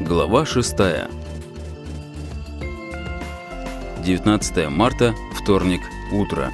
Глава 6. 19 марта, вторник, утро.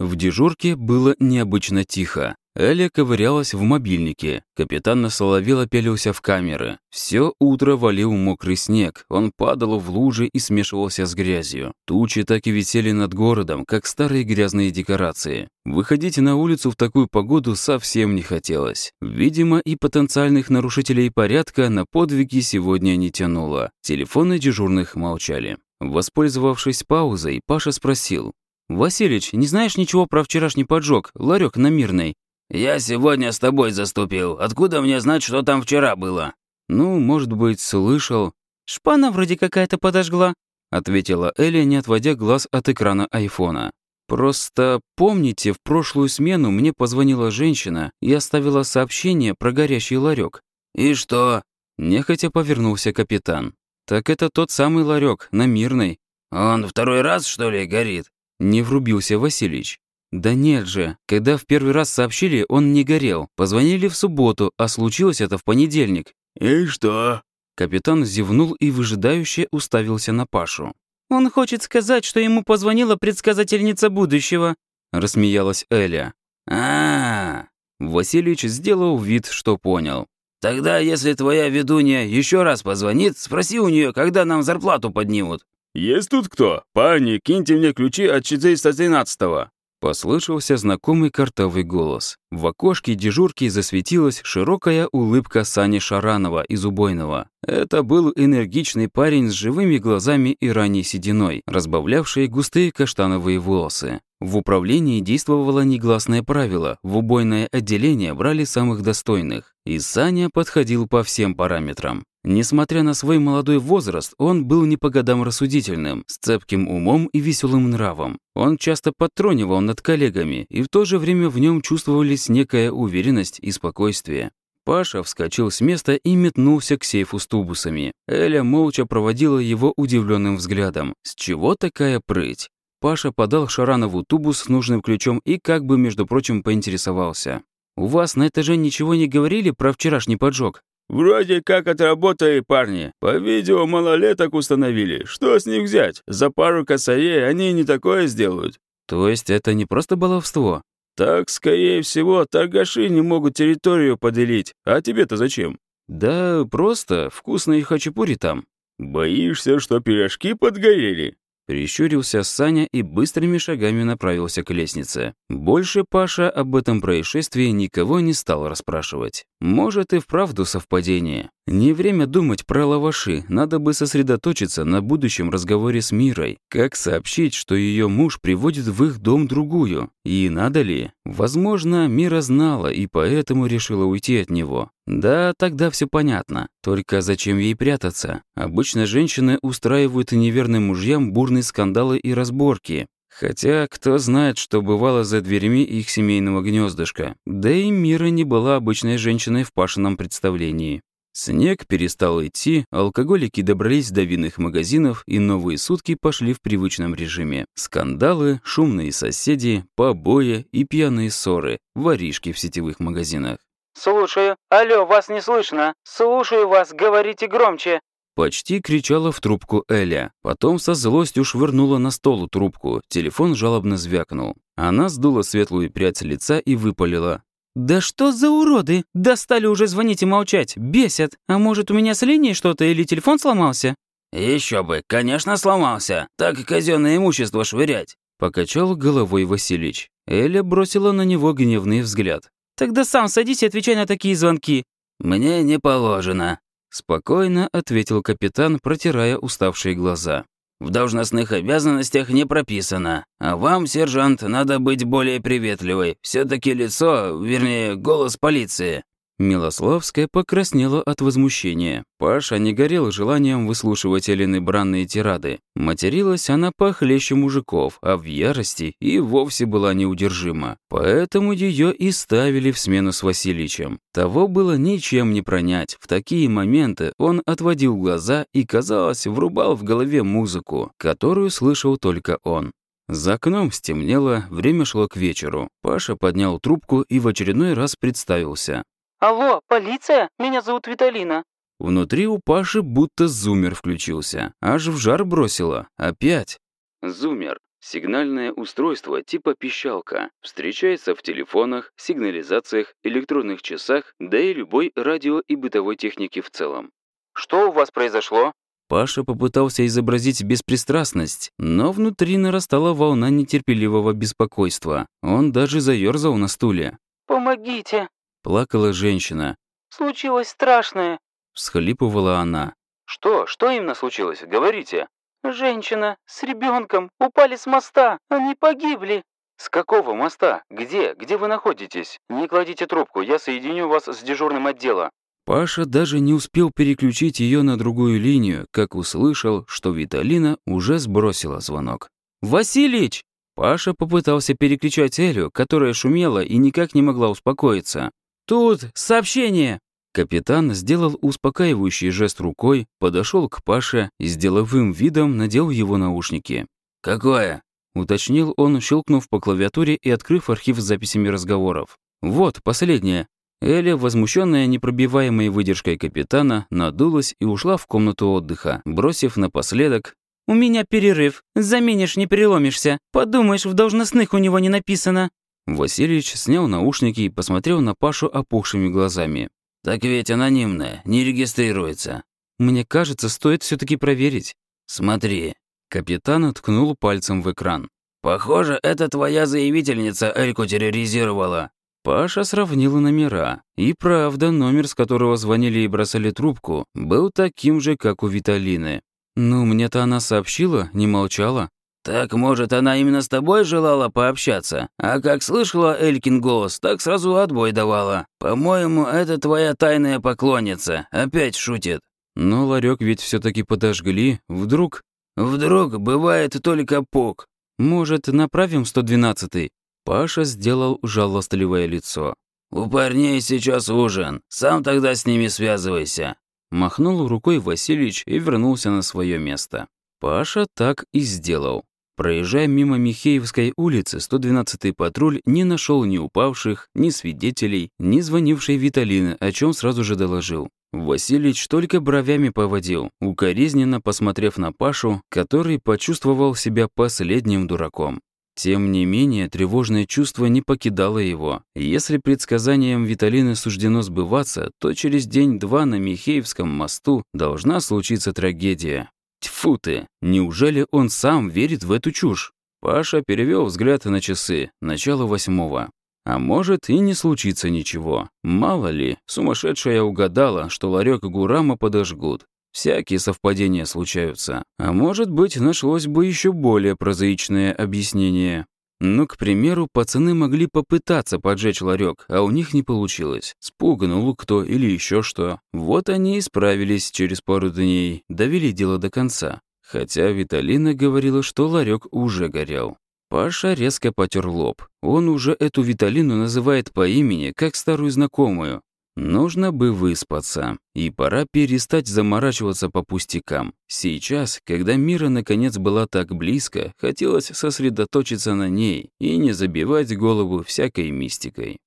В дежурке было необычно тихо. Эля ковырялась в мобильнике. Капитан Насоловела пелился в камеры. Все утро валил мокрый снег. Он падал в лужи и смешивался с грязью. Тучи так и висели над городом, как старые грязные декорации. Выходить на улицу в такую погоду совсем не хотелось. Видимо, и потенциальных нарушителей порядка на подвиги сегодня не тянуло. Телефоны дежурных молчали. Воспользовавшись паузой, Паша спросил. «Василич, не знаешь ничего про вчерашний поджог, ларек на Мирной?» «Я сегодня с тобой заступил. Откуда мне знать, что там вчера было?» «Ну, может быть, слышал». «Шпана вроде какая-то подожгла», — ответила Эля, не отводя глаз от экрана айфона. «Просто помните, в прошлую смену мне позвонила женщина и оставила сообщение про горящий ларек. «И что?» — нехотя повернулся капитан. «Так это тот самый ларек на Мирной». «Он второй раз, что ли, горит?» — не врубился Василич. «Да нет же, когда в первый раз сообщили, он не горел. Позвонили в субботу, а случилось это в понедельник». «И что?» Капитан зевнул и выжидающе уставился на Пашу. «Он хочет сказать, что ему позвонила предсказательница будущего», рассмеялась Эля. а, -а, -а. Васильевич сделал вид, что понял. «Тогда, если твоя ведунья еще раз позвонит, спроси у нее, когда нам зарплату поднимут». «Есть тут кто? Пани, киньте мне ключи от 413-го». Послышался знакомый картовый голос. В окошке дежурки засветилась широкая улыбка Сани Шаранова из убойного. Это был энергичный парень с живыми глазами и ранней сединой, разбавлявший густые каштановые волосы. В управлении действовало негласное правило – в убойное отделение брали самых достойных. И Саня подходил по всем параметрам. Несмотря на свой молодой возраст, он был не по годам рассудительным, с цепким умом и веселым нравом. Он часто подтронивал над коллегами, и в то же время в нем чувствовались некая уверенность и спокойствие. Паша вскочил с места и метнулся к сейфу с тубусами. Эля молча проводила его удивленным взглядом. С чего такая прыть? Паша подал Шаранову тубус с нужным ключом и как бы, между прочим, поинтересовался. «У вас на этаже ничего не говорили про вчерашний поджог?» «Вроде как отработали парни. По видео малолеток установили. Что с них взять? За пару косарей они не такое сделают». «То есть это не просто баловство?» «Так, скорее всего, торгаши не могут территорию поделить. А тебе-то зачем?» «Да просто вкусные хачапури там». «Боишься, что пирожки подгорели?» Прищурился Саня и быстрыми шагами направился к лестнице. Больше Паша об этом происшествии никого не стал расспрашивать. Может и вправду совпадение. Не время думать про лаваши, надо бы сосредоточиться на будущем разговоре с Мирой. Как сообщить, что ее муж приводит в их дом другую? И надо ли? Возможно, Мира знала и поэтому решила уйти от него. Да, тогда все понятно. Только зачем ей прятаться? Обычно женщины устраивают неверным мужьям бурные скандалы и разборки. Хотя, кто знает, что бывало за дверями их семейного гнездышка. Да и Мира не была обычной женщиной в Пашином представлении. Снег перестал идти, алкоголики добрались до винных магазинов, и новые сутки пошли в привычном режиме. Скандалы, шумные соседи, побои и пьяные ссоры, воришки в сетевых магазинах. «Слушаю. Алло, вас не слышно. Слушаю вас, говорите громче». Почти кричала в трубку Эля. Потом со злостью швырнула на стол трубку. Телефон жалобно звякнул. Она сдула светлую прядь лица и выпалила. «Да что за уроды? Достали уже звонить и молчать. Бесят. А может, у меня с линией что-то или телефон сломался?» Еще бы, конечно, сломался. Так и казенное имущество швырять». Покачал головой Василич. Эля бросила на него гневный взгляд. «Тогда сам садись и отвечай на такие звонки». «Мне не положено», Спокойно ответил капитан, протирая уставшие глаза. «В должностных обязанностях не прописано. А вам, сержант, надо быть более приветливой. все таки лицо, вернее, голос полиции». Милославская покраснела от возмущения. Паша не горел желанием выслушивать Элены бранные тирады. Материлась она похлеще мужиков, а в ярости и вовсе была неудержима. Поэтому ее и ставили в смену с Васильичем. Того было ничем не пронять. В такие моменты он отводил глаза и, казалось, врубал в голове музыку, которую слышал только он. За окном стемнело, время шло к вечеру. Паша поднял трубку и в очередной раз представился. Алло, полиция? Меня зовут Виталина. Внутри у Паши будто зумер включился. Аж в жар бросило. Опять. Зумер. Сигнальное устройство типа пищалка. Встречается в телефонах, сигнализациях, электронных часах, да и любой радио и бытовой технике в целом. Что у вас произошло? Паша попытался изобразить беспристрастность, но внутри нарастала волна нетерпеливого беспокойства. Он даже заерзал на стуле. «Помогите!» – плакала женщина. «Случилось страшное!» – всхлипывала она. «Что? Что именно случилось? Говорите!» «Женщина с ребенком упали с моста. Они погибли». «С какого моста? Где? Где вы находитесь? Не кладите трубку, я соединю вас с дежурным отдела». Паша даже не успел переключить ее на другую линию, как услышал, что Виталина уже сбросила звонок. «Василич!» Паша попытался перекричать Элю, которая шумела и никак не могла успокоиться. «Тут сообщение!» Капитан сделал успокаивающий жест рукой, подошел к Паше и с деловым видом надел его наушники. «Какое?» — уточнил он, щелкнув по клавиатуре и открыв архив с записями разговоров. «Вот, последнее». Эля, возмущенная непробиваемой выдержкой капитана, надулась и ушла в комнату отдыха, бросив напоследок «У меня перерыв. Заменишь, не переломишься. Подумаешь, в должностных у него не написано». Васильевич снял наушники и посмотрел на Пашу опухшими глазами. «Так ведь анонимная, не регистрируется». «Мне кажется, стоит все таки проверить». «Смотри». Капитан ткнул пальцем в экран. «Похоже, это твоя заявительница Эльку терроризировала». Паша сравнила номера. И правда, номер, с которого звонили и бросали трубку, был таким же, как у Виталины. «Ну, мне-то она сообщила, не молчала». «Так, может, она именно с тобой желала пообщаться? А как слышала Элькин голос, так сразу отбой давала. По-моему, это твоя тайная поклонница. Опять шутит». Но ларек ведь все таки подожгли. Вдруг... «Вдруг бывает только пук». «Может, направим 112-й?» Паша сделал жалостливое лицо. «У парней сейчас ужин. Сам тогда с ними связывайся». Махнул рукой Васильевич и вернулся на свое место. Паша так и сделал. Проезжая мимо Михеевской улицы, 112-й патруль не нашел ни упавших, ни свидетелей, ни звонившей Виталины, о чем сразу же доложил. Васильич только бровями поводил, укоризненно посмотрев на Пашу, который почувствовал себя последним дураком. Тем не менее, тревожное чувство не покидало его. Если предсказаниям Виталины суждено сбываться, то через день-два на Михеевском мосту должна случиться трагедия. Тьфу ты, неужели он сам верит в эту чушь? Паша перевел взгляд на часы, начало восьмого. А может и не случится ничего. Мало ли, сумасшедшая угадала, что ларек Гурама подожгут. Всякие совпадения случаются. А может быть, нашлось бы еще более прозаичное объяснение. Ну, к примеру, пацаны могли попытаться поджечь ларек, а у них не получилось. Спугнул кто или еще что. Вот они и справились через пару дней, довели дело до конца. Хотя Виталина говорила, что ларек уже горел. Паша резко потер лоб. Он уже эту Виталину называет по имени, как старую знакомую. Нужно бы выспаться, и пора перестать заморачиваться по пустякам. Сейчас, когда Мира наконец была так близко, хотелось сосредоточиться на ней и не забивать голову всякой мистикой.